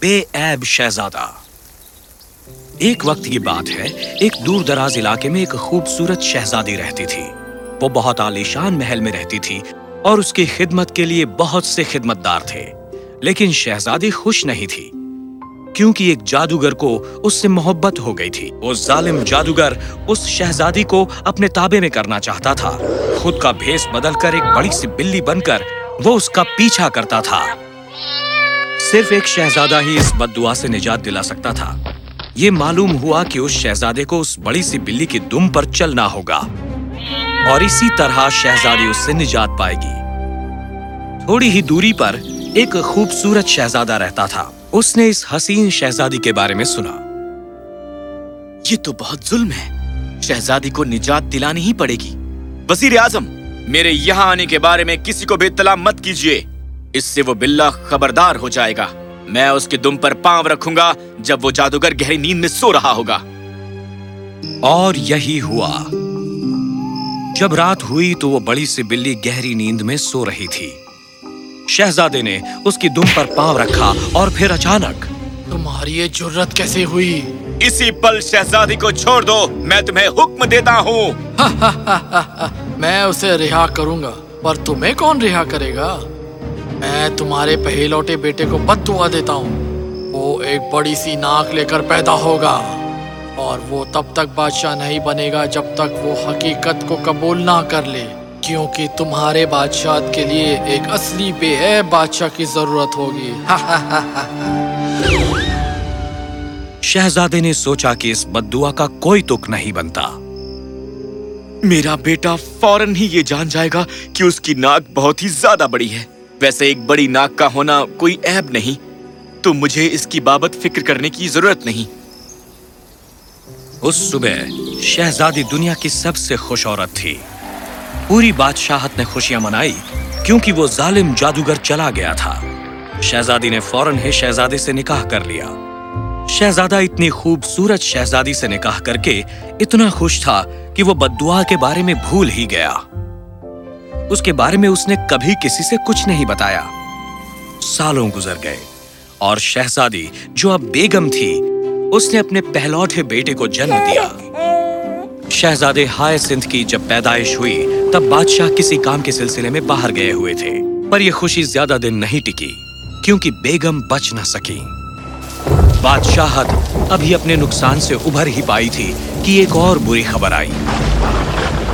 بے عیب شہزادہ۔ ایک وقت کی بات ہے، ایک دور دراز علاقے میں ایک خوبصورت شہزادی رہتی تھی۔ وہ بہت عالیشان محل میں رہتی تھی اور اس کی خدمت کے لیے بہت سے خدمت دار تھے۔ لیکن شہزادی خوش نہیں تھی، کیونکہ ایک جادوگر کو اس سے محبت ہو گئی تھی۔ وہ ظالم جادوگر اس شہزادی کو اپنے تابع میں کرنا چاہتا تھا۔ خود کا بھیس بدل کر ایک بڑی سی بلی بن کر وہ اس کا پیچھا کرتا تھا۔ صرف ایک شہزادہ ہی اس بد دعا سے نجات دلا سکتا تھا۔ یہ معلوم ہوا کہ اس شہزادے کو اس بڑی سی بلی کی دم پر چلنا ہوگا۔ اور اسی طرح شہزادی اس سے نجات پائے گی۔ تھوڑی ہی دوری پر ایک خوبصورت شہزادہ رہتا تھا۔ اس نے اس حسین شہزادی کے بارے میں سنا۔ یہ تو بہت ظلم ہے۔ شہزادی کو نجات دلانی ہی پڑے گی۔ وزیر اعظم، میرے یہاں آنے کے بارے میں کسی کو بھی اطلاع مت کیجیے اس سے وہ بلہ خبردار ہو جائے گا۔ میں اس کے دم پر پاؤں رکھوں گا جب وہ جادوگر گہری نیند میں سو رہا ہوگا۔ اور یہی ہوا۔ جب رات ہوئی تو وہ بڑی سی بلی گہری نیند میں سو رہی تھی۔ شہزادے نے اس کی دم پر پاؤں رکھا اور پھر اچانک تمہاری یہ جرت کیسے ہوئی؟ اسی پل شہزادی کو چھوڑ دو میں تمہیں حکم دیتا ہوں۔ میں اسے رہا کروں گا پر تمہیں کون رہا کرے گا؟ میں تمہارے پہلوٹے بیٹے کو بد دعا دیتا ہوں۔ وہ ایک بڑی سی ناک لے کر پیدا ہوگا اور وہ تب تک بادشاہ نہیں بنے گا جب تک وہ حقیقت کو قبول نہ کر لے۔ کیونکہ تمہارے بادشاہت کے لیے ایک اصلی بے عیب بادشاہ کی ضرورت ہوگی۔ شہزادے نے سوچا کہ اس بد دعا کا کوئی تک نہیں بنتا۔ میرا بیٹا فوراً ہی یہ جان جائے گا کہ اس کی ناک بہت ہی زیادہ بڑی ہے۔ ویسے ایک بڑی ناک کا ہونا کوئی عیب نہیں۔ تو مجھے اس کی بابت فکر کرنے کی ضرورت نہیں۔ اس صبح شہزادی دنیا کی سب سے خوش عورت تھی۔ پوری بادشاہت نے خوشیاں منائی کیونکہ وہ ظالم جادوگر چلا گیا تھا۔ شہزادی نے فوراً ہی شہزادے سے نکاح کر لیا۔ شہزادہ اتنی خوبصورت شہزادی سے نکاح کر کے اتنا خوش تھا کہ وہ بدعا کے بارے میں بھول ہی گیا۔ اس کے بارے میں اس نے کبھی کسی سے کچھ نہیں بتایا۔ سالوں گزر گئے اور شہزادی جو اب بیگم تھی، اس نے اپنے پہلوٹے بیٹے کو جنم دیا۔ شہزادے ہائے سندھ کی جب پیدائش ہوئی، تب بادشاہ کسی کام کے سلسلے میں باہر گئے ہوئے تھے۔ پر یہ خوشی زیادہ دن نہیں ٹکی، کیونکہ بیگم بچ نہ سکی۔ بادشاہت ابھی اپنے نقصان سے ابھر ہی پائی تھی کہ ایک اور بری خبر آئی۔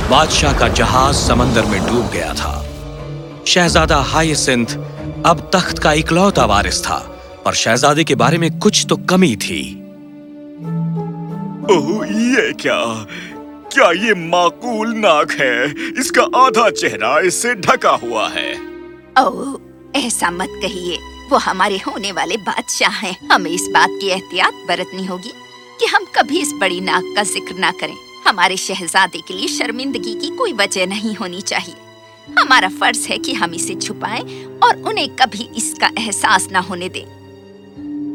بادشاہ کا جہاز سمندر میں ڈوب گیا تھا۔ شہزادہ ہائی سندھ اب تخت کا اکلوتا وارث تھا پر شہزادے کے بارے میں کچھ تو کمی تھی۔ اوہ یہ کیا؟ کیا یہ معقول ناک ہے؟ اس کا آدھا چہرہ اس سے ڈھکا ہوا ہے۔ او ایسا مت کہیے وہ ہمارے ہونے والے بادشاہ ہیں۔ ہمیں اس بات کی احتیاط برتنی ہوگی کہ ہم کبھی اس بڑی ناک کا ذکر نہ کریں۔ ہمارے شہزادے کے لیے شرمندگی کی کوئی وجہ نہیں ہونی چاہیے۔ ہمارا فرض ہے کہ ہم اسے چھپائیں اور انہیں کبھی اس کا احساس نہ ہونے دیں۔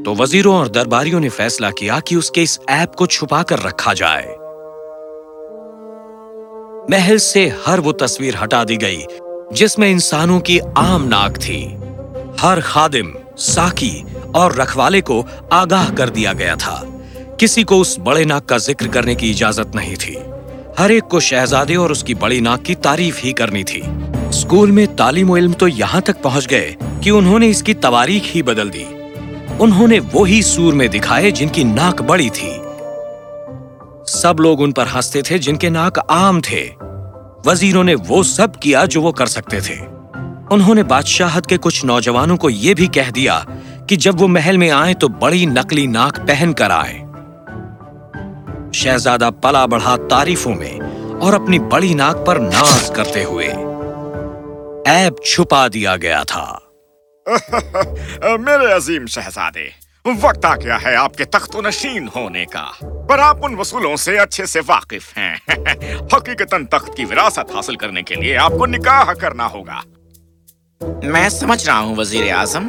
تو وزیروں اور درباریوں نے فیصلہ کیا کہ اس کے اس ایپ کو چھپا کر رکھا جائے۔ محل سے ہر وہ تصویر ہٹا دی گئی جس میں انسانوں کی عام ناک تھی۔ ہر خادم، ساکی اور رکھوالے کو آگاہ کر دیا گیا تھا۔ کسی کو اس بڑے ناک کا ذکر کرنے کی اجازت نہیں تھی۔ ہر ایک کو شہزادے اور اس کی بڑی ناک کی تعریف ہی کرنی تھی۔ اسکول میں تعلیم و علم تو یہاں تک پہنچ گئے کہ انہوں نے اس کی تواریخ ہی بدل دی۔ انہوں نے وہی سور میں دکھائے جن کی ناک بڑی تھی۔ سب لوگ ان پر ہنستے تھے جن کے ناک عام تھے۔ وزیروں نے وہ سب کیا جو وہ کر سکتے تھے۔ انہوں نے بادشاہت کے کچھ نوجوانوں کو یہ بھی کہہ دیا کہ جب وہ محل میں آئیں تو بڑی نقلی ناک پہن کر آئے شہزادہ پلا بڑھا تعریفوں میں اور اپنی بڑی ناک پر ناز کرتے ہوئے ایب چھپا دیا گیا تھا۔ میرے عظیم شہزادے وقت آ گیا ہے آپ کے تخت و نشین ہونے کا۔ پر آپ ان وصولوں سے اچھے سے واقف ہیں۔ حقیقتاً تخت کی وراثت حاصل کرنے کے لیے آپ کو نکاح کرنا ہوگا۔ میں سمجھ رہا ہوں وزیر اعظم۔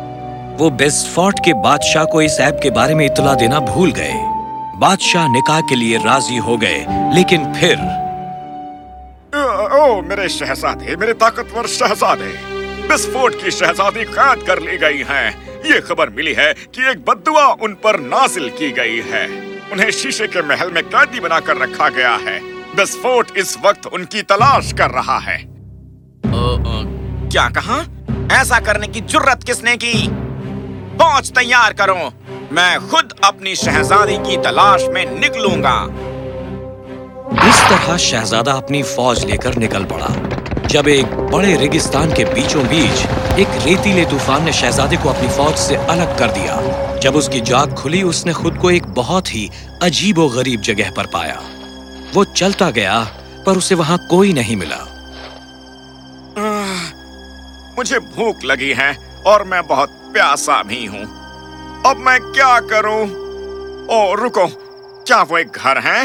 وہ بیسفورٹ کے بادشاہ کو اس ایپ کے بارے میں اطلاع دینا بھول گئے۔ بادشاہ نکاح کے لیے راضی ہو گئے لیکن پھر او میرے شہزادے میرے طاقتور شہزادے بسفورٹ کی شہزادی قید کر لی گئی ہیں۔ یہ خبر ملی ہے کہ ایک بدوا ان پر نازل کی گئی ہے۔ انہیں شیشے کے محل میں قیدی بنا کر رکھا گیا ہے۔ بسفورٹ اس وقت ان کی تلاش کر رہا ہے۔ کیا کہا ایسا کرنے کی جرت کس نے کی؟ پہنچ تیار کرو میں خود اپنی شہزادی کی تلاش میں نکلوں گا۔ اس طرح شہزادہ اپنی فوج لے کر نکل پڑا۔ جب ایک بڑے ریگستان کے بیچوں بیچ ایک ریتیلے طوفان نے شہزادے کو اپنی فوج سے الگ کر دیا جب اس کی جاگ کھلی اس نے خود کو ایک بہت ہی عجیب و غریب جگہ پر پایا۔ وہ چلتا گیا پر اسے وہاں کوئی نہیں ملا۔ مجھے بھوک لگی ہے اور میں بہت پیاسا بھی ہوں۔ اب میں کیا کروں؟ او رکو۔ کیا وہ ایک گھر ہیں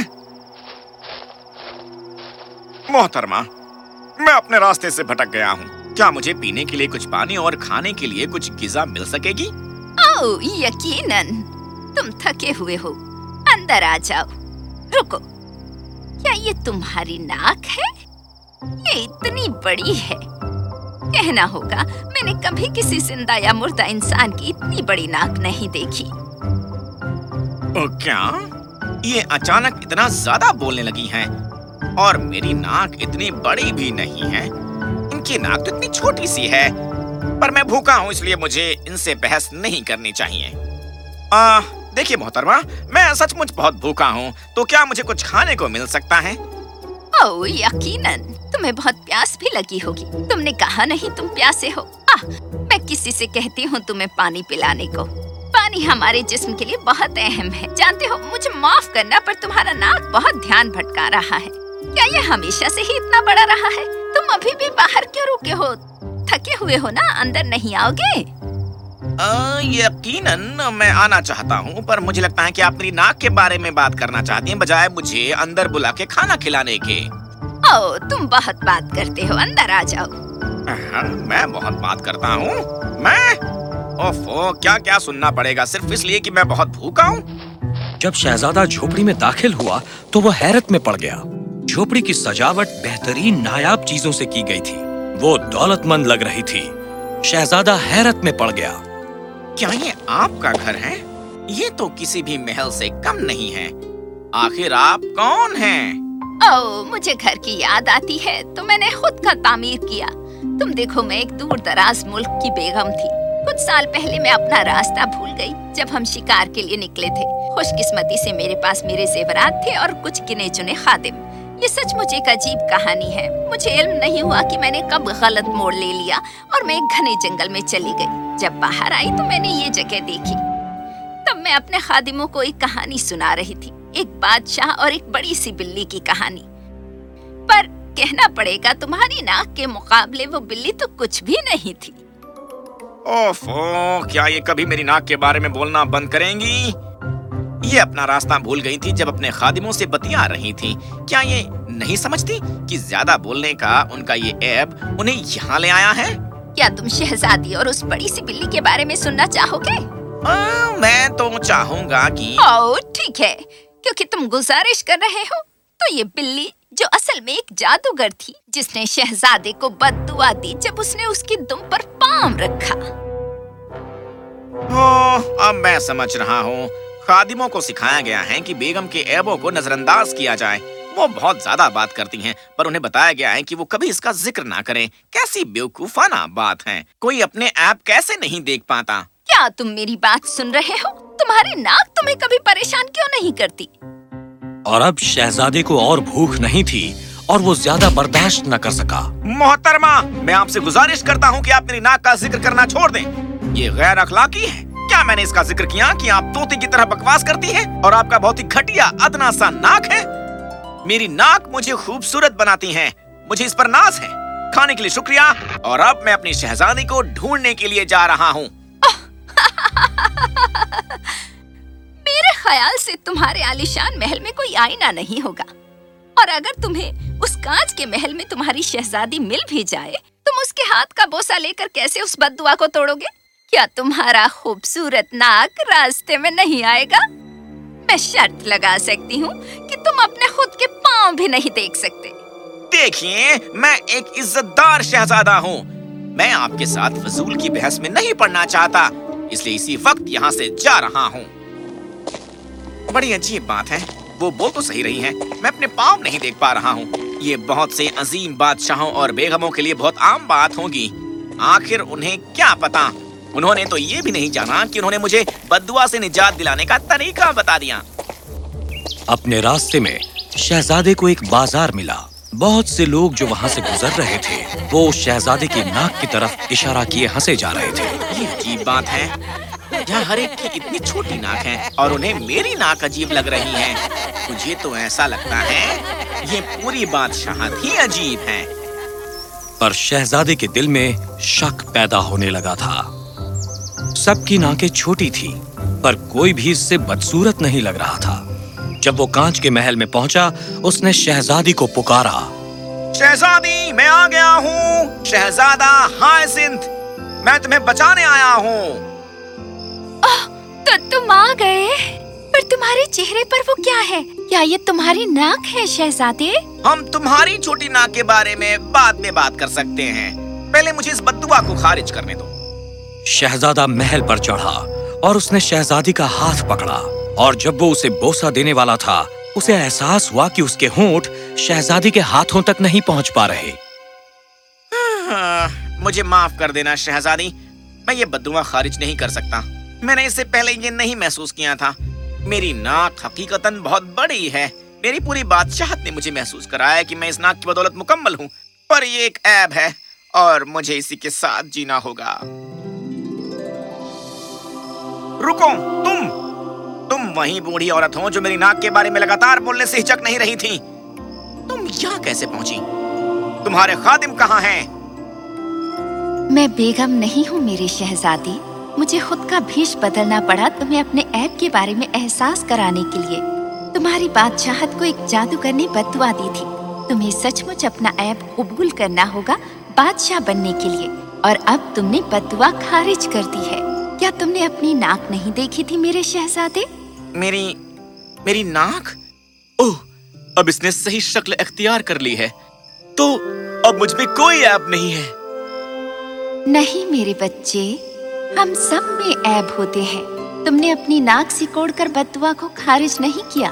محترمہ، میں اپنے راستے سے بھٹک گیا ہوں۔ کیا مجھے پینے کے لیے کچھ پانی اور کھانے کے لیے کچھ غذا مل سکے گی؟ او یقیناً۔ تم تھکے ہوئے ہو۔ اندر آ جاؤ۔ رکو، کیا یہ تمہاری ناک ہے؟ یہ اتنی بڑی ہے۔ کہنا ہوگا میں نے کبھی کسی زندہ یا مردہ انسان کی اتنی بڑی ناک نہیں دیکھی۔ کیا؟ یہ اچانک اتنا زیادہ بولنے لگی ہیں اور میری ناک اتنی بڑی بھی نہیں ہے۔ ان کی ناک تو اتنی چھوٹی سی ہے پر میں بھوکا ہوں اس لیے مجھے ان سے بحث نہیں کرنی چاہیے۔ آہ, دیکھیے محترمہ میں سچ مچ بہت بھوکا ہوں تو کیا مجھے کچھ کھانے کو مل سکتا ہے؟ او یقیناً تمہیں بہت پیاس بھی لگی ہوگی تم نے کہا نہیں تم پیاسے ہو آہ میں کسی سے کہتی ہوں تمہیں پانی پلانے کو پانی ہمارے جسم کے لیے بہت اہم ہے جانتے ہو مجھے معاف کرنا پر تمہارا ناک بہت دھیان بھٹکا رہا ہے کیا یہ ہمیشہ سے ہی اتنا بڑا رہا ہے تم ابھی بھی باہر کیوں رکے ہو تھکے ہوئے ہو نا اندر نہیں آؤ گے یقیناً میں آنا چاہتا ہوں پر مجھے لگتا ہے کہ آپ میری ناک کے بارے میں بات کرنا چاہتی ہیں بجائے مجھے اندر بلا کے کھانا کھلانے کے۔ او تم بہت بات کرتے ہو اندر آ جاؤ۔ میں بہت بات کرتا ہوں۔ میں؟ اوفو کیا کیا سننا پڑے گا صرف اس لیے کہ میں بہت بھوکا ہوں۔ جب شہزادہ جھوپڑی میں داخل ہوا تو وہ حیرت میں پڑ گیا۔ جھوپڑی کی سجاوٹ بہترین نایاب چیزوں سے کی گئی تھی۔ وہ دولت مند لگ رہی تھی۔ شہزادہ حیرت میں پڑ گیا۔ کیا یہ آپ کا گھر ہے؟ یہ تو کسی بھی محل سے کم نہیں ہے۔ آخر آپ کون ہیں؟ او مجھے گھر کی یاد آتی ہے۔ تو میں نے خود کا تعمیر کیا۔ تم دیکھو، میں ایک دور دراز ملک کی بیگم تھی۔ کچھ سال پہلے میں اپنا راستہ بھول گئی جب ہم شکار کے لیے نکلے تھے۔ خوش قسمتی سے میرے پاس میرے زیورات تھے اور کچھ گنے چنے خادم۔ یہ سچ مچ ایک عجیب کہانی ہے۔ مجھے علم نہیں ہوا کہ میں نے کب غلط موڑ لے لیا اور میں ایک گھنے جنگل میں چلی گئی۔ جب باہر آئی تو میں نے یہ جگہ دیکھی۔ تب میں اپنے خادموں کو ایک کہانی سنا رہی تھی۔ ایک بادشاہ اور ایک بڑی سی بلی کی کہانی۔ پر کہنا پڑے گا تمہاری ناک کے مقابلے وہ بلی تو کچھ بھی نہیں تھی۔ اوفو, کیا یہ کبھی میری ناک کے بارے میں بولنا بند کریں گی؟ یہ اپنا راستہ بھول گئی تھی جب اپنے خادموں سے بتیاں رہی تھی کیا یہ نہیں سمجھتی کہ زیادہ بولنے کا ان کا یہ ایپ انہیں یہاں لے آیا ہے؟ کیا تم شہزادی اور اس بڑی سی بلی کے بارے میں سننا چاہو گے میں تو چاہوں گا کہ ٹھیک ہے۔ کیونکہ تم گزارش کر رہے ہو تو یہ بلی جو اصل میں ایک جادوگر تھی جس نے شہزادے کو بد دعا دی جب اس نے اس کی دم پر پام رکھا۔ اب میں سمجھ رہا ہوں۔ خادموں کو سکھایا گیا ہے کہ بیگم کے عیبوں کو نظر انداز کیا جائے۔ وہ بہت زیادہ بات کرتی ہیں پر انہیں بتایا گیا ہے کہ وہ کبھی اس کا ذکر نہ کریں۔ کیسی بیوقوفانہ بات ہے۔ کوئی اپنے ایپ کیسے نہیں دیکھ پاتا۔ کیا تم میری بات سن رہے ہو؟ تمہاری ناک تمہیں کبھی پریشان کیوں نہیں کرتی؟ اور اب شہزادے کو اور بھوک نہیں تھی اور وہ زیادہ برداشت نہ کر سکا۔ محترمہ میں آپ سے گزارش کرتا ہوں کہ آپ میری ناک کا ذکر کرنا چھوڑ دیں۔ یہ غیر اخلاقی ہے۔ کیا میں نے اس کا ذکر کیا کہ آپ طوطے کی طرح بکواس کرتی ہیں اور آپ کا بہت ہی گھٹیا، ادنا سا ناک ہے؟ میری ناک مجھے خوبصورت بناتی ہیں، مجھے اس پر ناز ہے۔ کھانے کے لیے شکریہ اور اب میں اپنی شہزادی کو ڈھونڈنے کے لیے جا رہا ہوں۔ میرے خیال سے تمہارے عالیشان محل میں کوئی آئینہ نہیں ہوگا۔ اور اگر تمہیں اس کانچ کے محل میں تمہاری شہزادی مل بھی جائے، تم اس کے ہاتھ کا بوسا لے کر کیسے اس بد دعا کو توڑو گے؟ کیا تمہارا خوبصورت ناک راستے میں نہیں آئے گا؟ میں شرط لگا سکتی ہوں کہ تم اپنے خود کے پاؤں بھی نہیں دیکھ سکتے۔ دیکھیے، میں ایک عزت دار شہزادہ ہوں۔ میں آپ کے ساتھ فضول کی بحث میں نہیں پڑھنا چاہتا، اس لیے اسی وقت یہاں سے جا رہا ہوں۔ بڑی عجیب بات ہے، وہ بول تو صحیح رہی ہے میں اپنے پاؤں نہیں دیکھ پا رہا ہوں۔ یہ بہت سے عظیم بادشاہوں اور بیگموں کے لیے بہت عام بات ہوگی آخر انہیں کیا پتا انہوں نے تو یہ بھی نہیں جانا کہ انہوں نے مجھے بدوا سے نجات دلانے کا طریقہ بتا دیا۔ اپنے راستے میں شہزادے کو ایک بازار ملا۔ بہت سے لوگ جو وہاں سے گزر رہے تھے وہ شہزادے کی ناک کی طرف اشارہ کیے ہنسے جا رہے تھے۔ یہ عجیب بات ہے۔ یہاں ہر ایک کی اتنی چھوٹی ناک ہے اور انہیں میری ناک عجیب لگ رہی ہے۔ مجھے تو ایسا لگتا ہے یہ پوری بادشاہت ہی عجیب ہے۔ پر شہزادے کے دل میں شک پیدا ہونے لگا تھا۔ سب کی ناکیں چھوٹی تھی پر کوئی بھی اس سے بدسورت نہیں لگ رہا تھا۔ جب وہ کانچ کے محل میں پہنچا اس نے شہزادی کو پکارا۔ شہزادی میں آ گیا ہوں۔ شہزادہ ہائے سندھ میں تمہیں بچانے آیا ہوں۔ تو تم آ گئے۔ پر تمہارے چہرے پر وہ کیا ہے؟ کیا یہ تمہاری ناک ہے شہزادے؟ ہم تمہاری چھوٹی ناک کے بارے میں بعد میں بات کر سکتے ہیں۔ پہلے مجھے اس بدوا کو خارج کرنے دو۔ شہزادہ محل پر چڑھا اور اس نے شہزادی کا ہاتھ پکڑا اور جب وہ اسے بوسا دینے والا تھا، اسے احساس ہوا کہ اس کے ہونٹ شہزادی کے ہاتھوں تک نہیں پہنچ پا رہے۔ مجھے معاف کر دینا شہزادی، میں یہ بدوا خارج نہیں کر سکتا۔ میں نے اس سے پہلے یہ نہیں محسوس کیا تھا۔ میری ناک حقیقت بہت بڑی ہے۔ میری پوری بادشاہت نے مجھے محسوس کرایا کہ میں اس ناک کی بدولت مکمل ہوں، پر یہ ایک عیب ہے اور مجھے اسی کے ساتھ جینا ہوگا۔ رکو، تم۔ تم وہی بوڑھی عورت ہو جو میری ناک کے بارے میں لگاتار بولنے سے ہچک نہیں رہی تھی۔ تم یہاں کیسے پہنچی؟ تمہارے خادم کہاں ہیں؟ میں بیگم نہیں ہوں میری شہزادی۔ مجھے خود کا بھیش بدلنا پڑا تمہیں اپنے عیب کے بارے میں احساس کرانے کے لیے۔ تمہاری بادشاہت کو ایک جادوگر نے بدوا دی تھی۔ تمہیں سچ مچ اپنا عیب قبول کرنا ہوگا بادشاہ بننے کے لیے۔ اور اب تم نے بدوا خارج کر دی ہے۔ تم نے اپنی ناک نہیں دیکھی تھی میرے شہزادے؟ میری میری ناک؟ اوہ اب اس نے صحیح شکل اختیار کر لی ہے۔ تو اب مجھ میں کوئی ایب نہیں ہے۔ نہیں میرے بچے ہم سب میں ایب ہوتے ہیں۔ تم نے اپنی ناک سکوڑ کر بدوا کو خارج نہیں کیا۔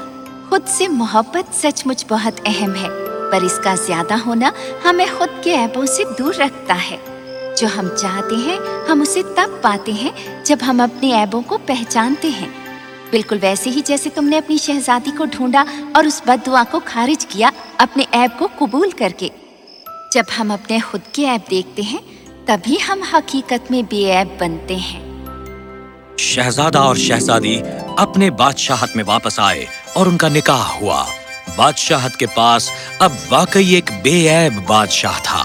خود سے محبت سچ مچ بہت اہم ہے پر اس کا زیادہ ہونا ہمیں خود کے ایبوں سے دور رکھتا ہے۔ جو ہم چاہتے ہیں، ہم اسے تب پاتے ہیں جب ہم اپنے عیبوں کو پہچانتے ہیں۔ بالکل ویسے ہی جیسے تم نے اپنی شہزادی کو ڈھونڈا اور اس بد دعا کو خارج کیا اپنے عیب کو قبول کر کے۔ جب ہم اپنے خود کے عیب دیکھتے ہیں، تبھی ہم حقیقت میں بے عیب بنتے ہیں۔ شہزادہ اور شہزادی اپنے بادشاہت میں واپس آئے اور ان کا نکاح ہوا۔ بادشاہت کے پاس اب واقعی ایک بے عیب بادشاہ تھا۔